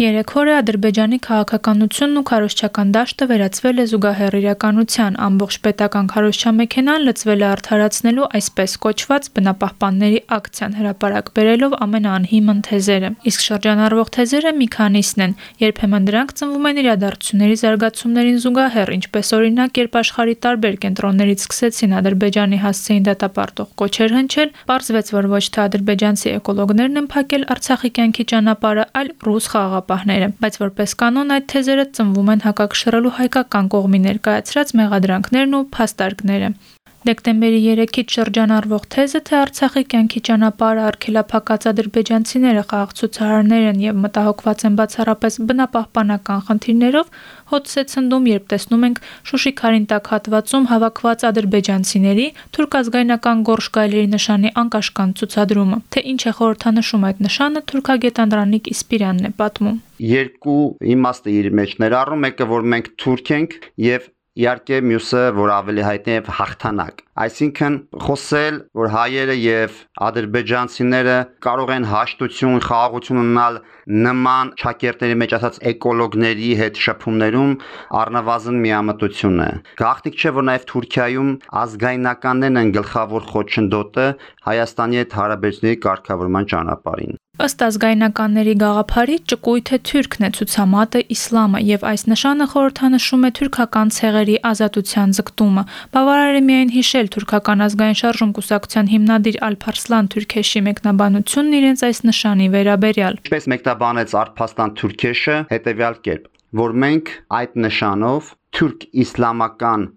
Երեք օր է Ադրբեջանի քաղաքականությունն ու քարոզչական դաշտը վերածվել է զուգահեռ իրականության։ Ամբողջ պետական քարոզչամեքենան լծվել է արդարացնելու այսպես կոչված բնապահպանների ակցիան հրապարակ բերելով ամենաանհիմն թեզերը։ Իսկ շրջանառվող թեզերը մի քանիսն են։ Երբեմն դրանք ծնվում են իրադարձությունների զարգացումներին զուգահեռ, ինչպես օրինակ, երբ աշխարհի տարբեր կենտրոններից սկսեցին Ադրբեջանի հասցեին դատապարտող կոչեր հնչել, պարզվեց, որ ոչ թե ադրբեջանցի էկոլոգներն են փակել Արցախի կյանքի ճանապարհը, այլ ռուս խաղաղ ճանապարհները, բայց որպես կանոն այդ թեզերը ծնվում են հակակշռելու հայկական կողմի ներկայացրած մեղադրանքներն ու փաստարկները։ Դեկտեմբերի 3-ից շրջանառվող թեզը, թե Արցախի կյանքի ճանապարհը արգելափակած ադրբեջանցիները խաղաղ ցուցարարներ են եւ մտահոգված են բացառապես բնապահպանական խնդիրներով, հոց է ցնդում, երբ տեսնում ենք Շուշի քարին տակ հատվածում հավաքված ադրբեջանցիների թուրքազգայնական գորշ գայլերի նշանի անկաշկանդ ցուցադրումը։ Թե ինչ է խորհրդանշում այդ նշանը, թուրքագետ Անդրանիկ Իսպիրյանն է պատմում։ Երկու իմաստը իր մեջ ներառում, մեկը որ մենք թուրք ենք եւ իհարկե մյուսը, որ ավելի հայտնի է հաղթանակ։ Այսինքն խոսել, որ հայերը եւ ադրբեջանցիները կարող են հաշտություն, խաղաղություն ունենալ նման ճակերտների մեջ ասած էկոլոգների հետ շփումներում առնվազն միամտություն է։ Գաղտնիք չէ, որ նաեւ Թուրքիայում ազգայնականներն են գլխավոր խոչընդոտը Հայաստանի հետ հարաբերությունների կարգավորման ճանապարհին։ Ըստ ազգայնականների գաղափարի ճկույթը թուրքն է, ցուցամատը իսլամը եւ այս նշանը խորհրդանշում է թուրքական ցեղերի ազատության ձգտումը։ Բավարար է միայն հիշել թուրքական ազգային շարժում կուսակցության հիմնադիր Ալփարսլան Թուրքեշի մեկնաբանությունն իրենց այս նշանի վերաբերյալ։ Ինչպես մեկնաբանեց Արփաստան Թուրքեշը հետեւյալ կերպ, որ մենք այդ նշանով թուրք իսլամական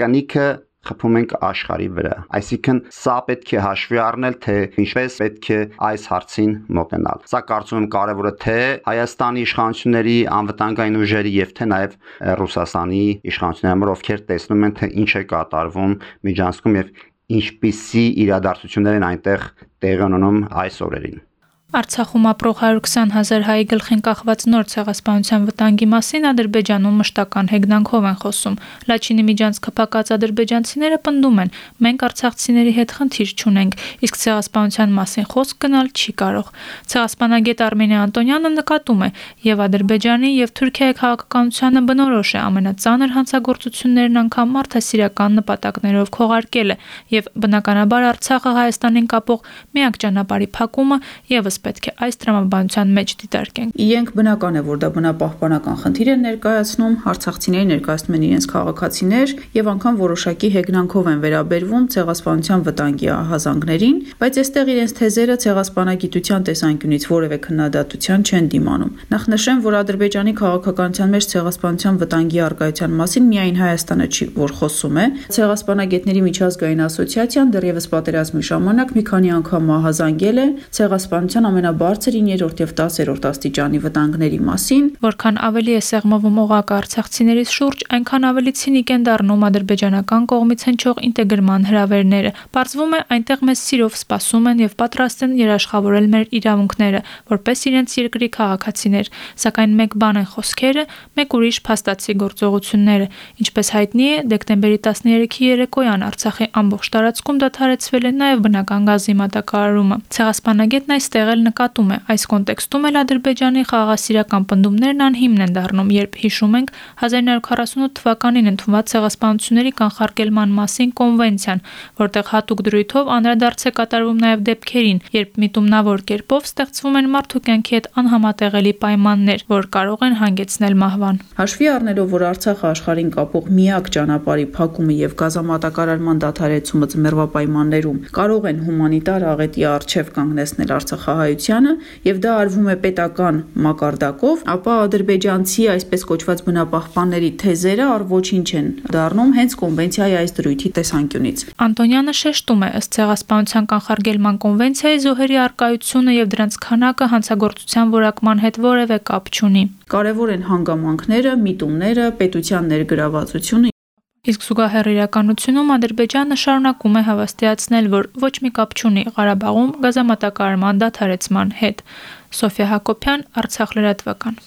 կնիքը խփում ենք աշխարի վրա։ Այսինքն սա պետք է հաշվի առնել, թե ինչպես պետք է այս հարցին մոտենալ։ Սա կարծում եմ կարևորը թե Հայաստանի իշխանությունների անվտանգային ուժերի եւ թե նաեւ Ռուսաստանի իշխանությունների համար, ովքեր տեսնում են թե ինչ է կատարվում Միջանցքում եւ ինչպիսի իրադարձություններ են այնտեղ տեղի ունենում այս օրերին։ Արցախում ապրող 120 հազար հայի գլխին կախված նոր ցեղասպանության վտանգի մասին Ադրբեջանում մշտական հեգնանքով են խոսում։ Լաչինի միջանց կփակած ադրբեջանցիները պնդում են. մենք արցախցիների հետ խնդիր չունենք, իսկ ցեղասպանության մասին խոսք գնալ չի կարող։ Ցեղասպանագետ Արմենե Անտոնյանը նկատում է, եւ Ադրբեջանի եւ Թուրքիայի քաղաքականությանը բնորոշ է ամենածանր հանցագործություններն անգամ մարդասիրական նպատակներով քողարկելը եւ բնականաբար Արցախը Հայաստանին կապող միակ ճանապարհի փակումը եւս պետք է այս տրամաբանության մեջ դիտարկենք։ Իրենք բնական է, որ դա բնապահպանական խնդիր են ներկայացնում, հարցախցիները ներկայացնում են իրենց քաղաքացիներ եւ անգամ որոշակի հեգնանքով են վերաբերվում ցեղասպանության վտանգի ահազանգներին, բայց այստեղ իրենց թեզերը ցեղասպանագիտության տեսանկյունից որևէ քննադատության չեն դիմանում։ Նախ նշեմ, որ Ադրբեջանի քաղաքականության մեջ ցեղասպանության վտանգի արկայության մասին միայն Հայաստանը չի, որ խոսում է։ Ցեղասպանագետների միջազգային ասոցիացիան դեռևս պատերազմի ժամանակ մի քանի անգամ ահազանգել է ցեղասպանության ամենաբարձր 9-րդ եւ 10-րդ աստիճանի վտանգների մասին, որքան ավելի է սեղմվում օղակը արցախցիներից շուրջ, այնքան ավելի ցինիկ են դառնում ադրբեջանական կողմից հնչող ինտեգրման հրավերները։ Պարզվում է, այնտեղ մեզ սիրով սպասում են եւ պատրաստ են երաշխավորել մեր իրավունքները, որպես իրենց երկրի քաղաքացիներ, սակայն մեկ բան են խոսքերը, մեկ ուրիշ փաստացի գործողությունները։ Ինչպես հայտնի է, դեկտեմբերի 13-ի երեկոյան Արցախի ամբողջ տարածքում դադարեցվել է նաեւ բնական գազի մատակարարումը։ Ցեղասպանագետն այստեղ էլ նկատում է, այս կոնտեքստում էլ Ադրբեջանի խաղաղասիրական պնդումներն անհիմն են դառնում, երբ հիշում ենք 1948 թվականին ընդունված ցեղասպանությունների կանխարգելման մասին կոնվենցիան, որտեղ հատուկ դրույթով անդրադարձ է կատարվում նաև դեպքերին, երբ միտումնավոր կերպով ստեղծվում են մարդու կյանքի հետ անհամատեղելի պայմաններ, որ կարող են հանգեցնել մահվան։ Հաշվի առնելով, որ Արցախը աշխարհին կապող միակ ճանապարհի փակումը եւ գազամատակարարման դադարեցումը ձմեռվա պայմաններում կարող են հումանիտար աղետի արժեվ կանգնեցնել Արցախահայությանը եւ դա արվում է պետական մակարդակով, ապա ադրբեջանցի այսպես կոչված բնապահպանների թեզերը առ ոչինչ են դառնում հենց կոնվենցիայի այս դրույթի տեսանկյունից։ Անտոնյանը շեշտում է, ըստ ցեղասպանության կանխարգելման կոնվենցիայի զոհերի արկայությունը եւ դրանց քանակը հանցագործության որակման հետ որևէ կապ չունի։ Կարևոր են հանգամանքները, միտումները, պետության ներգրավվածությունը Իսկ զուգահեռ իրականությունում Ադրբեջանը շարունակում է հավաստիացնել, որ ոչ մի կապ չունի Ղարաբաղում գազամատակարարման դադարեցման հետ։ Սոֆիա Հակոբյան, Արցախ լրատվական։